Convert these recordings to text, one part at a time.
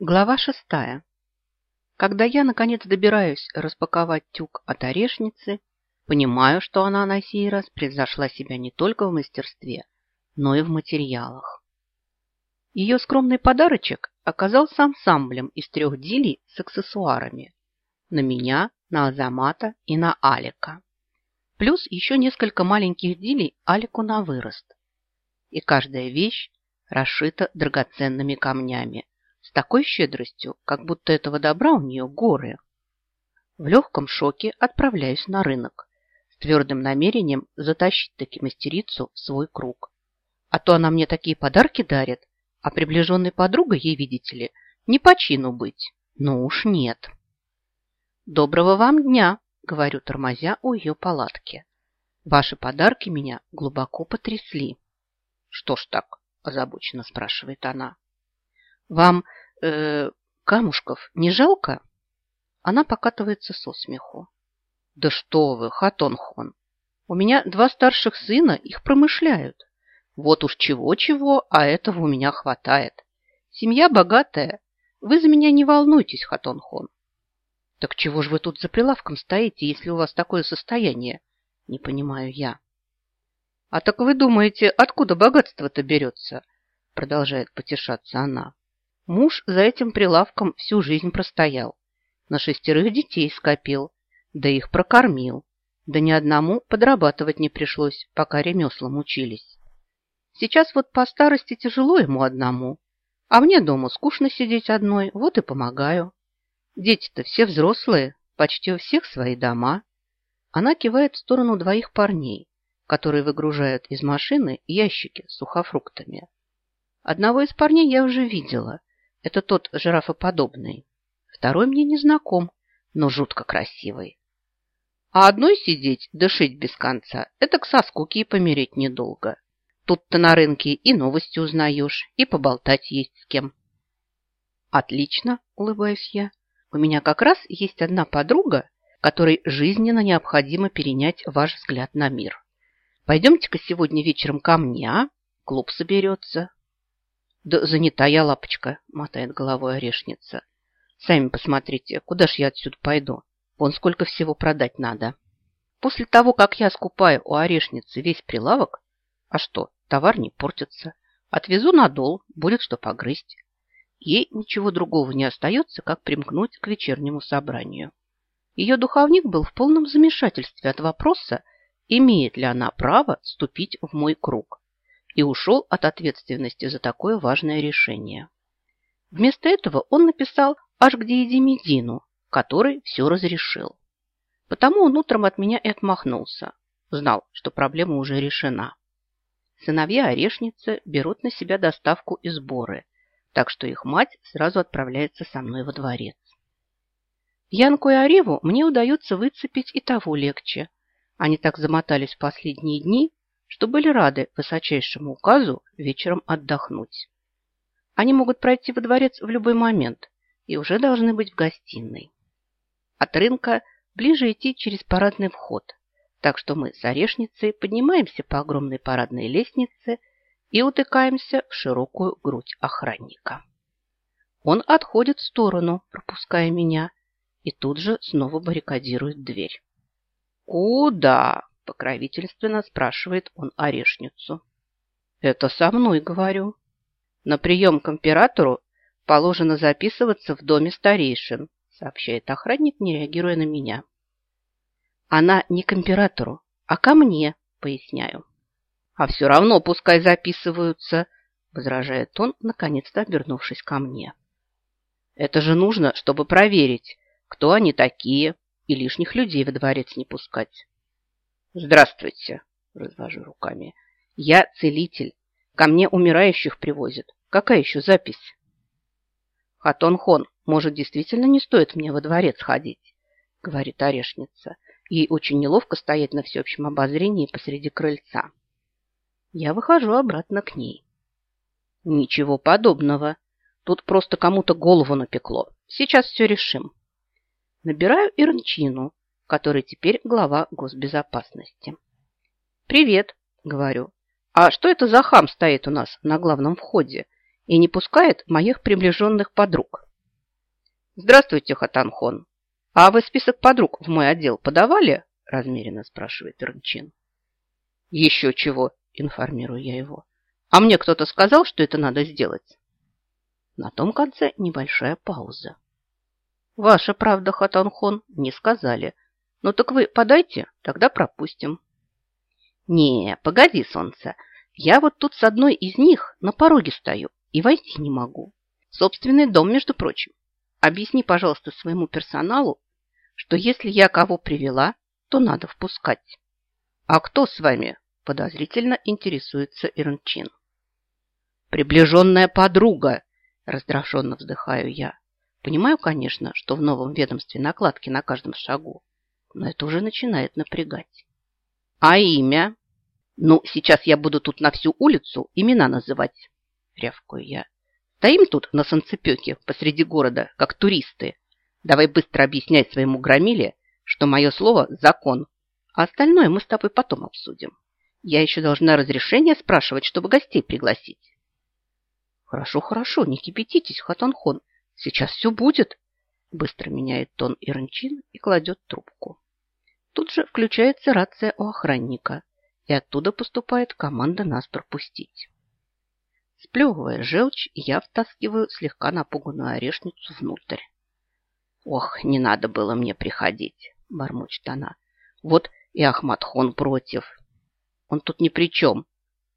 Глава шестая. Когда я, наконец, добираюсь распаковать тюк от орешницы, понимаю, что она на сей раз превзошла себя не только в мастерстве, но и в материалах. Ее скромный подарочек оказался ансамблем из трех дилей с аксессуарами. На меня, на Азамата и на Алика. Плюс еще несколько маленьких дилей Алику на вырост. И каждая вещь расшита драгоценными камнями, с такой щедростью, как будто этого добра у нее горы. В легком шоке отправляюсь на рынок с твердым намерением затащить таки мастерицу в свой круг. А то она мне такие подарки дарит, а приближенной подругой ей, видите ли, не по чину быть. Ну уж нет. «Доброго вам дня!» — говорю, тормозя у ее палатки. «Ваши подарки меня глубоко потрясли». «Что ж так?» – озабоченно спрашивает она. «Вам э, камушков не жалко?» Она покатывается со смеху. «Да что вы, Хатонхон! У меня два старших сына, их промышляют. Вот уж чего-чего, а этого у меня хватает. Семья богатая. Вы за меня не волнуйтесь, Хатонхон». «Так чего же вы тут за прилавком стоите, если у вас такое состояние?» Не понимаю я. «А так вы думаете, откуда богатство-то берется?» Продолжает потешаться она. Муж за этим прилавком всю жизнь простоял. На шестерых детей скопил, да их прокормил. Да ни одному подрабатывать не пришлось, пока ремеслам учились. Сейчас вот по старости тяжело ему одному, а мне дома скучно сидеть одной, вот и помогаю. Дети-то все взрослые, почти у всех свои дома. Она кивает в сторону двоих парней, которые выгружают из машины ящики с сухофруктами. Одного из парней я уже видела. Это тот жирафоподобный. Второй мне не знаком, но жутко красивый. А одной сидеть, дышить без конца, это к соскуке и помереть недолго. Тут-то на рынке и новости узнаешь, и поболтать есть с кем. Отлично, улыбаюсь я. У меня как раз есть одна подруга, которой жизненно необходимо перенять ваш взгляд на мир. Пойдемте-ка сегодня вечером ко мне, а? Клуб соберется. Да занята я, лапочка, мотает головой орешница. Сами посмотрите, куда ж я отсюда пойду? Вон сколько всего продать надо. После того, как я скупаю у орешницы весь прилавок, а что, товар не портится, отвезу на дол, будет что погрызть. Ей ничего другого не остается, как примкнуть к вечернему собранию. Ее духовник был в полном замешательстве от вопроса, имеет ли она право вступить в мой круг и ушел от ответственности за такое важное решение. Вместо этого он написал аж к Диедимедину, который все разрешил. Потому он утром от меня и отмахнулся. Знал, что проблема уже решена. Сыновья орешницы берут на себя доставку и сборы, так что их мать сразу отправляется со мной во дворец. Янку и Ареву мне удается выцепить и того легче. Они так замотались в последние дни, что были рады высочайшему указу вечером отдохнуть. Они могут пройти во дворец в любой момент и уже должны быть в гостиной. От рынка ближе идти через парадный вход, так что мы с Орешницей поднимаемся по огромной парадной лестнице и утыкаемся в широкую грудь охранника. Он отходит в сторону, пропуская меня, и тут же снова баррикадирует дверь. «Куда?» Покровительственно спрашивает он орешницу. Это со мной, говорю. На прием к императору положено записываться в доме старейшин, сообщает охранник, не реагируя на меня. Она не к императору, а ко мне, поясняю. А все равно пускай записываются, возражает он, наконец-то обернувшись ко мне. Это же нужно, чтобы проверить, кто они такие, и лишних людей во дворец не пускать. Здравствуйте, развожу руками. Я целитель. Ко мне умирающих привозят. Какая еще запись? Хатон-хон, может, действительно не стоит мне во дворец ходить, говорит орешница. Ей очень неловко стоять на всеобщем обозрении посреди крыльца. Я выхожу обратно к ней. Ничего подобного. Тут просто кому-то голову напекло. Сейчас все решим. Набираю Ирнчину, который теперь глава госбезопасности. «Привет», — говорю. «А что это за хам стоит у нас на главном входе и не пускает моих приближенных подруг?» Здравствуйте, Хатанхон. А вы список подруг в мой отдел подавали? Размеренно спрашивает Рынчин. Еще чего, информирую я его. А мне кто-то сказал, что это надо сделать? На том конце небольшая пауза. Ваша правда, Хатанхон, не сказали. Ну так вы подайте, тогда пропустим. Не, погоди, солнце. Я вот тут с одной из них на пороге стою и войти не могу. Собственный дом, между прочим. Объясни, пожалуйста, своему персоналу, что если я кого привела, то надо впускать. А кто с вами? Подозрительно интересуется Ирнчин. Приближенная подруга, раздраженно вздыхаю я. Понимаю, конечно, что в новом ведомстве накладки на каждом шагу, но это уже начинает напрягать. А имя? Ну, сейчас я буду тут на всю улицу имена называть, рявкаю я. Стоим тут на санцепёке посреди города, как туристы. Давай быстро объясняй своему громиле, что мое слово – закон, а остальное мы с тобой потом обсудим. Я еще должна разрешение спрашивать, чтобы гостей пригласить. Хорошо, хорошо, не кипятитесь, Хатанхон. Сейчас все будет. Быстро меняет тон Ирончин и кладет трубку. Тут же включается рация у охранника, и оттуда поступает команда нас пропустить. Сплевывая желчь, я втаскиваю слегка напуганную орешницу внутрь. «Ох, не надо было мне приходить», – бормочет она. «Вот и Ахматхон против. Он тут ни при чем.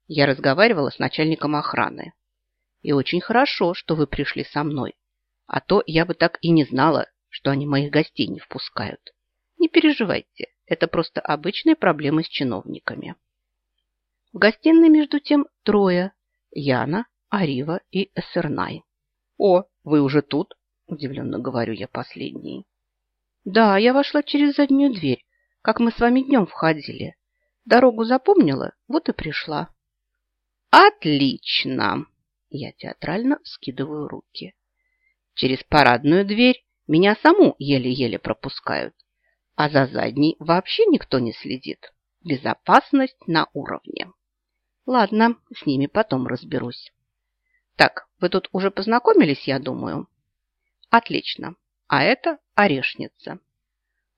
Я разговаривала с начальником охраны. И очень хорошо, что вы пришли со мной. А то я бы так и не знала, что они моих гостей не впускают. Не переживайте, это просто обычные проблемы с чиновниками». В гостиной, между тем, трое Яна, Арива и Эссернай. «О, вы уже тут?» – удивленно говорю я последней. «Да, я вошла через заднюю дверь, как мы с вами днем входили. Дорогу запомнила, вот и пришла». «Отлично!» – я театрально скидываю руки. «Через парадную дверь меня саму еле-еле пропускают, а за задней вообще никто не следит. Безопасность на уровне». Ладно, с ними потом разберусь. Так, вы тут уже познакомились, я думаю? Отлично. А это орешница.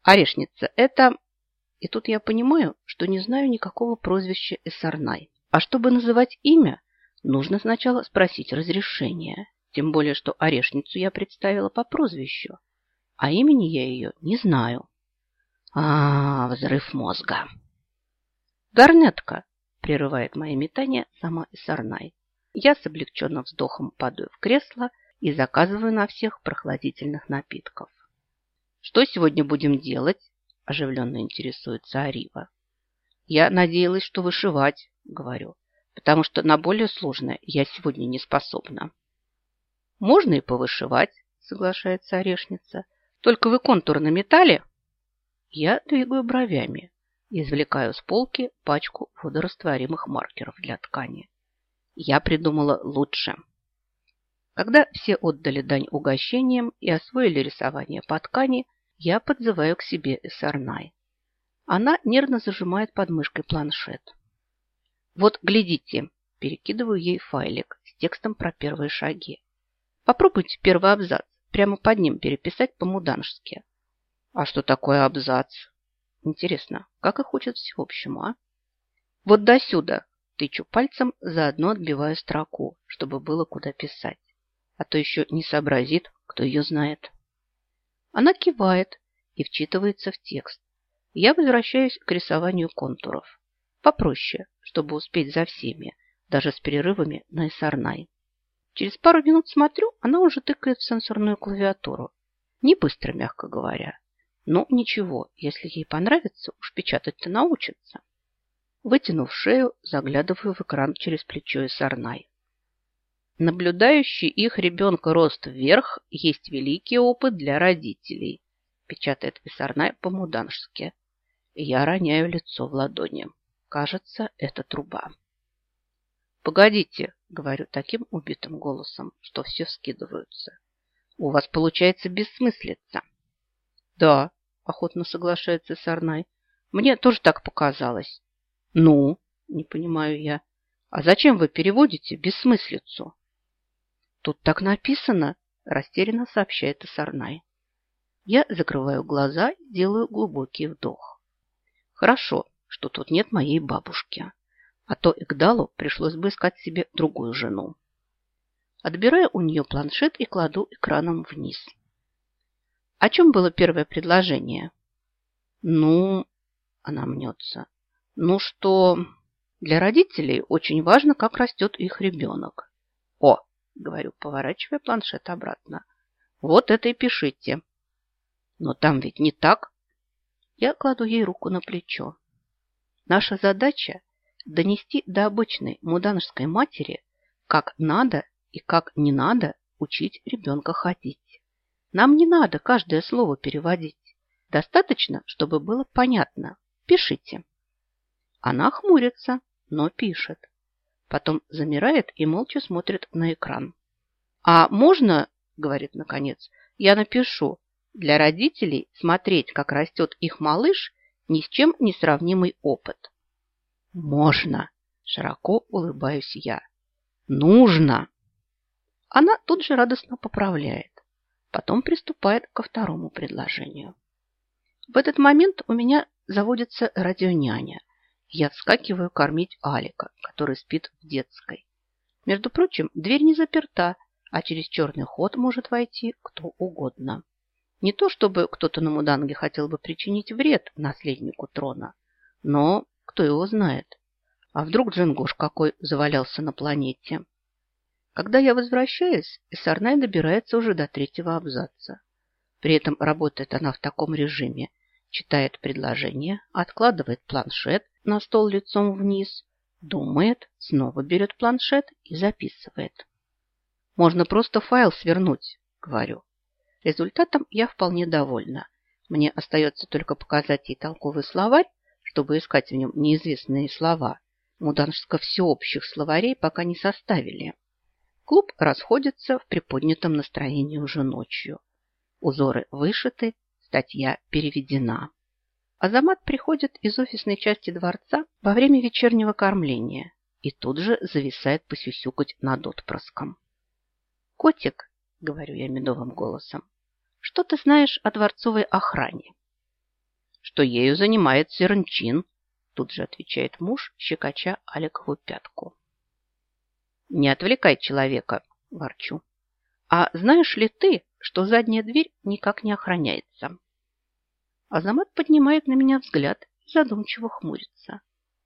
Орешница – это... И тут я понимаю, что не знаю никакого прозвища Эссарнай. А чтобы называть имя, нужно сначала спросить разрешение. Тем более, что орешницу я представила по прозвищу. А имени я ее не знаю. А, взрыв мозга. Горнетка, прерывает мои метания сама Исарнай. Я с облегченным вздохом падаю в кресло и заказываю на всех прохладительных напитков. «Что сегодня будем делать?» – оживленно интересуется Арива. «Я надеялась, что вышивать», – говорю, «потому что на более сложное я сегодня не способна». «Можно и повышивать», – соглашается Орешница. «Только вы контур наметали?» Я двигаю бровями. Извлекаю с полки пачку водорастворимых маркеров для ткани. Я придумала лучше. Когда все отдали дань угощениям и освоили рисование по ткани, я подзываю к себе Эссарнай. Она нервно зажимает под мышкой планшет. Вот, глядите, перекидываю ей файлик с текстом про первые шаги. Попробуйте первый абзац прямо под ним переписать по-муданжски. А что такое абзац? Интересно, как их учат всеобщему, а? Вот до сюда. Тычу пальцем, заодно отбиваю строку, чтобы было куда писать. А то еще не сообразит, кто ее знает. Она кивает и вчитывается в текст. Я возвращаюсь к рисованию контуров. Попроще, чтобы успеть за всеми, даже с перерывами на Эсарнай. Через пару минут смотрю, она уже тыкает в сенсорную клавиатуру. Не быстро, мягко говоря. Ну, ничего, если ей понравится, уж печатать-то научится. Вытянув шею, заглядываю в экран через плечо и сарнай. Наблюдающий их ребенка рост вверх есть великий опыт для родителей, печатает Висарнай по-муданжски. Я роняю лицо в ладони. Кажется, это труба. «Погодите», — говорю таким убитым голосом, что все скидываются. «У вас получается бессмыслица». Да, охотно соглашается Сарнай. Мне тоже так показалось. Ну, не понимаю я. А зачем вы переводите бессмыслицу? Тут так написано, растерянно сообщает Сарнай. Я закрываю глаза и делаю глубокий вдох. Хорошо, что тут нет моей бабушки. А то Игдалу пришлось бы искать себе другую жену. Отбираю у нее планшет и кладу экраном вниз. О чем было первое предложение? Ну, она мнется. Ну что, для родителей очень важно, как растет их ребенок. О, говорю, поворачивая планшет обратно. Вот это и пишите. Но там ведь не так. Я кладу ей руку на плечо. Наша задача – донести до обычной муданжской матери, как надо и как не надо учить ребенка ходить. Нам не надо каждое слово переводить. Достаточно, чтобы было понятно. Пишите. Она хмурится, но пишет. Потом замирает и молча смотрит на экран. «А можно, — говорит наконец, — я напишу, для родителей смотреть, как растет их малыш, ни с чем не сравнимый опыт?» «Можно!» – широко улыбаюсь я. «Нужно!» Она тут же радостно поправляет. Потом приступает ко второму предложению. В этот момент у меня заводится радионяня. Я вскакиваю кормить Алика, который спит в детской. Между прочим, дверь не заперта, а через черный ход может войти кто угодно. Не то чтобы кто-то на Муданге хотел бы причинить вред наследнику трона, но кто его знает. А вдруг Джингуш какой завалялся на планете? Когда я возвращаюсь, Исарнай добирается уже до третьего абзаца. При этом работает она в таком режиме. Читает предложение, откладывает планшет на стол лицом вниз, думает, снова берет планшет и записывает. Можно просто файл свернуть, говорю. Результатом я вполне довольна. Мне остается только показать ей толковый словарь, чтобы искать в нем неизвестные слова. Муданжско-всеобщих словарей пока не составили. Клуб расходится в приподнятом настроении уже ночью. Узоры вышиты, статья переведена. Азамат приходит из офисной части дворца во время вечернего кормления и тут же зависает посюсюкать над отпрыском. «Котик», — говорю я медовым голосом, — «что ты знаешь о дворцовой охране?» «Что ею занимается Сернчин», — тут же отвечает муж, щекоча Аликову пятку. «Не отвлекай человека», – ворчу. «А знаешь ли ты, что задняя дверь никак не охраняется?» Азамат поднимает на меня взгляд и задумчиво хмурится.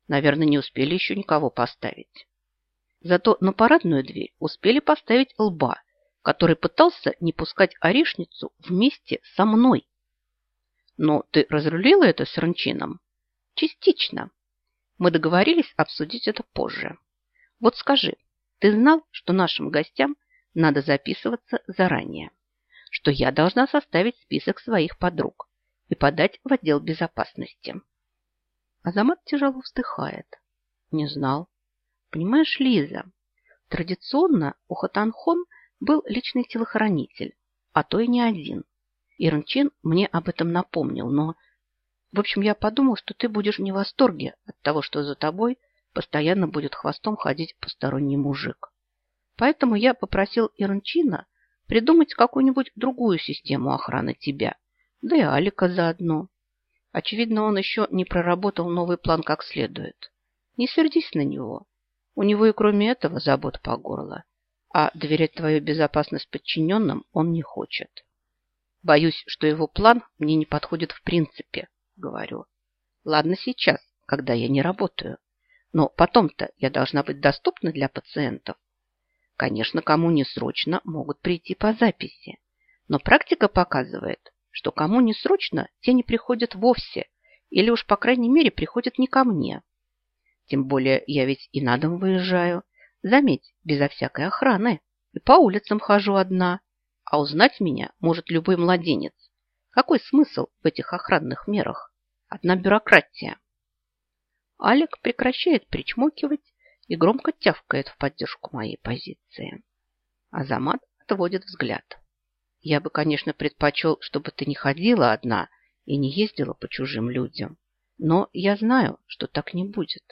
Наверное, не успели еще никого поставить. Зато на парадную дверь успели поставить лба, который пытался не пускать орешницу вместе со мной. Но ты разрулила это с Ранчином? Частично. Мы договорились обсудить это позже. Вот скажи, ты знал, что нашим гостям надо записываться заранее, что я должна составить список своих подруг и подать в отдел безопасности. Азамат тяжело вздыхает. Не знал. Понимаешь, Лиза, традиционно у Хатанхон был личный телохранитель, а то и не один. Ирнчин мне об этом напомнил, но... В общем, я подумал, что ты будешь не в восторге от того, что за тобой постоянно будет хвостом ходить посторонний мужик. Поэтому я попросил Ирнчина придумать какую-нибудь другую систему охраны тебя, да и Алика заодно. Очевидно, он еще не проработал новый план как следует. Не сердись на него. У него и кроме этого забот по горло. А доверять твою безопасность подчиненным он не хочет. Боюсь, что его план мне не подходит в принципе, говорю. Ладно сейчас, когда я не работаю. Но потом-то я должна быть доступна для пациентов. Конечно, кому не срочно, могут прийти по записи. Но практика показывает, что кому не срочно, те не приходят вовсе. Или уж, по крайней мере, приходят не ко мне. Тем более я ведь и на дом выезжаю. Заметь, безо всякой охраны. И по улицам хожу одна. А узнать меня может любой младенец. Какой смысл в этих охранных мерах? Одна бюрократия. Алик прекращает причмокивать и громко тявкает в поддержку моей позиции. Азамат отводит взгляд. Я бы, конечно, предпочел, чтобы ты не ходила одна и не ездила по чужим людям. Но я знаю, что так не будет.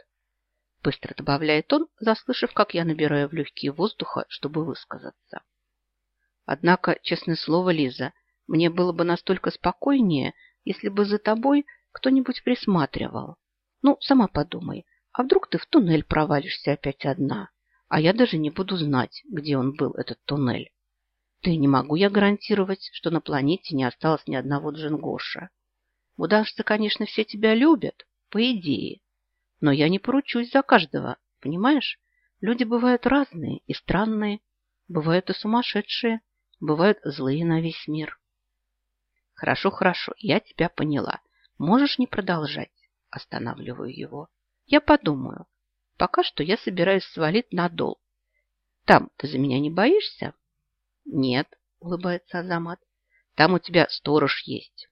Быстро добавляет он, заслышав, как я набираю в легкие воздуха, чтобы высказаться. Однако, честное слово, Лиза, мне было бы настолько спокойнее, если бы за тобой кто-нибудь присматривал. Ну, сама подумай, а вдруг ты в туннель провалишься опять одна, а я даже не буду знать, где он был, этот туннель. И не могу я гарантировать, что на планете не осталось ни одного Джингоша. Удавшицы, конечно, все тебя любят, по идее, но я не поручусь за каждого, понимаешь? Люди бывают разные и странные, бывают и сумасшедшие, бывают злые на весь мир. Хорошо, хорошо, я тебя поняла. Можешь не продолжать. Останавливаю его. Я подумаю. Пока что я собираюсь свалить на дол. Там ты за меня не боишься? Нет, улыбается Азамат. Там у тебя сторож есть.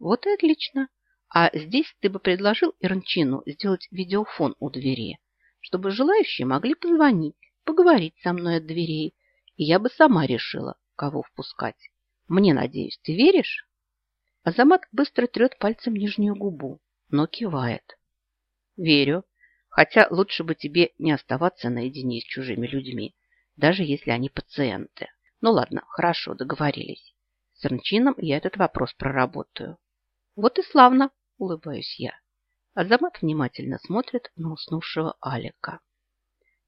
Вот и отлично. А здесь ты бы предложил Ирнчину сделать видеофон у двери, чтобы желающие могли позвонить, поговорить со мной от дверей, и я бы сама решила, кого впускать. Мне, надеюсь, ты веришь? Азамат быстро трет пальцем нижнюю губу, но кивает. Верю, хотя лучше бы тебе не оставаться наедине с чужими людьми, даже если они пациенты. Ну ладно, хорошо, договорились. С Рнчином я этот вопрос проработаю. Вот и славно, улыбаюсь я. Азамат внимательно смотрит на уснувшего Алика.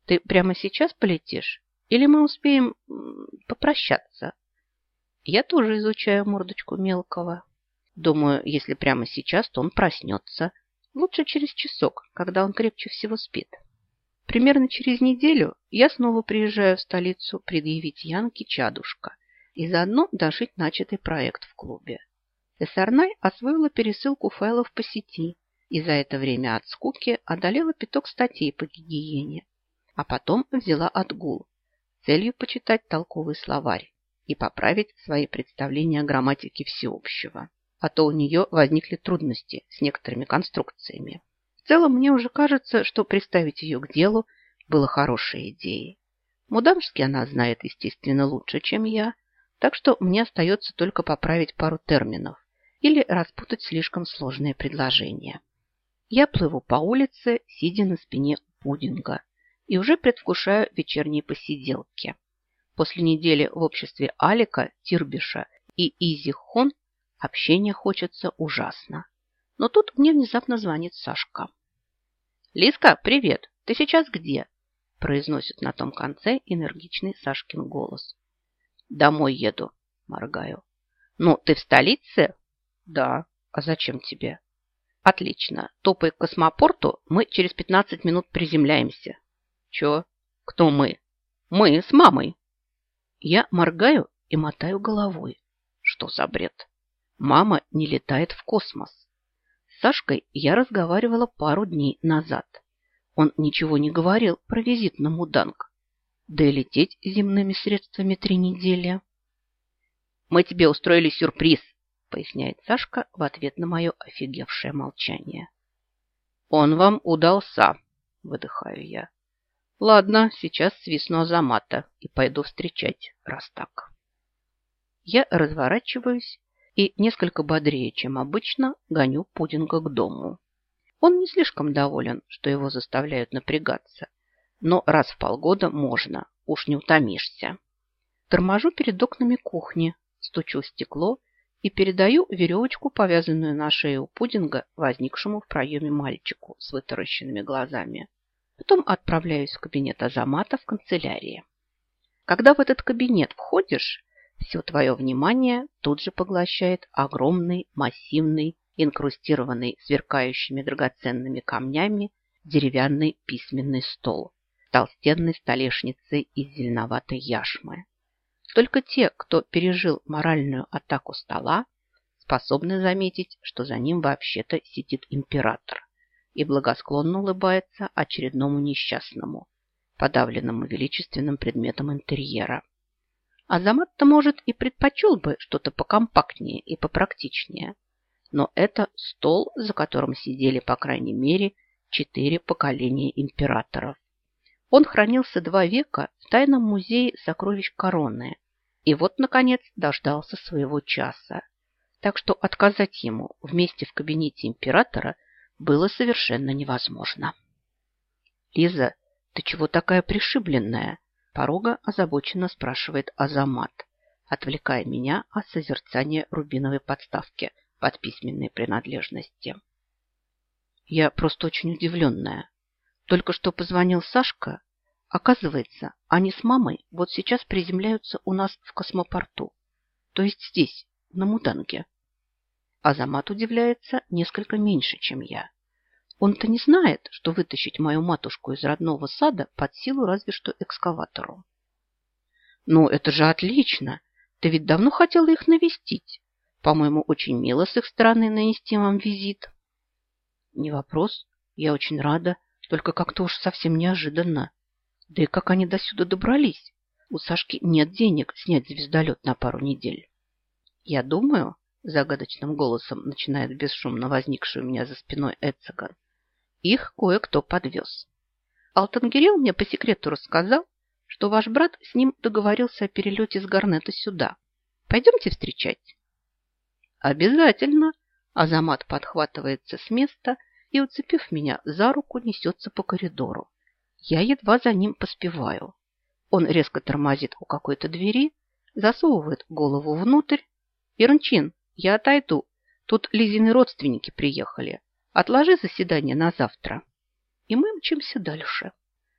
Ты прямо сейчас полетишь? Или мы успеем попрощаться? Я тоже изучаю мордочку мелкого. Думаю, если прямо сейчас, то он проснется. Лучше через часок, когда он крепче всего спит. Примерно через неделю я снова приезжаю в столицу предъявить Янке чадушка и заодно дожить начатый проект в клубе. Эсарнай освоила пересылку файлов по сети и за это время от скуки одолела пяток статей по гигиене, а потом взяла отгул целью почитать толковый словарь и поправить свои представления о грамматике всеобщего. А то у нее возникли трудности с некоторыми конструкциями. В целом, мне уже кажется, что приставить ее к делу было хорошей идеей. Мудамски она знает, естественно, лучше, чем я, так что мне остается только поправить пару терминов или распутать слишком сложные предложения. Я плыву по улице, сидя на спине пудинга, и уже предвкушаю вечерние посиделки. После недели в обществе Алика, Тирбиша и Изи Хон общения хочется ужасно. Но тут мне внезапно звонит Сашка. «Лиска, привет! Ты сейчас где?» произносит на том конце энергичный Сашкин голос. «Домой еду», моргаю. «Ну, ты в столице?» «Да. А зачем тебе?» «Отлично. Топай к космопорту, мы через 15 минут приземляемся». «Чё? Кто мы?» «Мы с мамой». Я моргаю и мотаю головой. Что за бред? Мама не летает в космос. С Сашкой я разговаривала пару дней назад. Он ничего не говорил про визит на Муданг. Да и лететь земными средствами три недели. «Мы тебе устроили сюрприз», — поясняет Сашка в ответ на мое офигевшее молчание. «Он вам удался», — выдыхаю я. Ладно, сейчас свистну Азамата и пойду встречать, раз так. Я разворачиваюсь и несколько бодрее, чем обычно, гоню пудинга к дому. Он не слишком доволен, что его заставляют напрягаться, но раз в полгода можно, уж не утомишься. Торможу перед окнами кухни, стучу в стекло и передаю веревочку, повязанную на шею пудинга, возникшему в проеме мальчику с вытаращенными глазами. Потом отправляюсь в кабинет Азамата в канцелярии. Когда в этот кабинет входишь, все твое внимание тут же поглощает огромный, массивный, инкрустированный сверкающими драгоценными камнями деревянный письменный стол с толстенной столешницей из зеленоватой яшмы. Только те, кто пережил моральную атаку стола, способны заметить, что за ним вообще-то сидит император и благосклонно улыбается очередному несчастному, подавленному величественным предметом интерьера. Азамат-то, может, и предпочел бы что-то покомпактнее и попрактичнее, но это стол, за которым сидели, по крайней мере, четыре поколения императоров. Он хранился два века в тайном музее сокровищ короны, и вот, наконец, дождался своего часа. Так что отказать ему вместе в кабинете императора было совершенно невозможно. «Лиза, ты чего такая пришибленная?» Порога озабоченно спрашивает Азамат, отвлекая меня от созерцания рубиновой подставки под письменные принадлежности. Я просто очень удивленная. Только что позвонил Сашка. Оказывается, они с мамой вот сейчас приземляются у нас в космопорту. То есть здесь, на Муданге. Азамат удивляется несколько меньше, чем я. Он-то не знает, что вытащить мою матушку из родного сада под силу разве что экскаватору. Ну, это же отлично. Ты ведь давно хотела их навестить. По-моему, очень мило с их стороны нанести вам визит. Не вопрос. Я очень рада. Только как-то уж совсем неожиданно. Да и как они до сюда добрались? У Сашки нет денег снять звездолет на пару недель. Я думаю, загадочным голосом начинает бесшумно возникший у меня за спиной Эцеган. Их кое-кто подвез. Алтангирел мне по секрету рассказал, что ваш брат с ним договорился о перелете с Гарнета сюда. Пойдемте встречать. Обязательно. Азамат подхватывается с места и, уцепив меня за руку, несется по коридору. Я едва за ним поспеваю. Он резко тормозит у какой-то двери, засовывает голову внутрь. Ирнчин, я отойду. Тут Лизины родственники приехали. Отложи заседание на завтра. И мы мчимся дальше.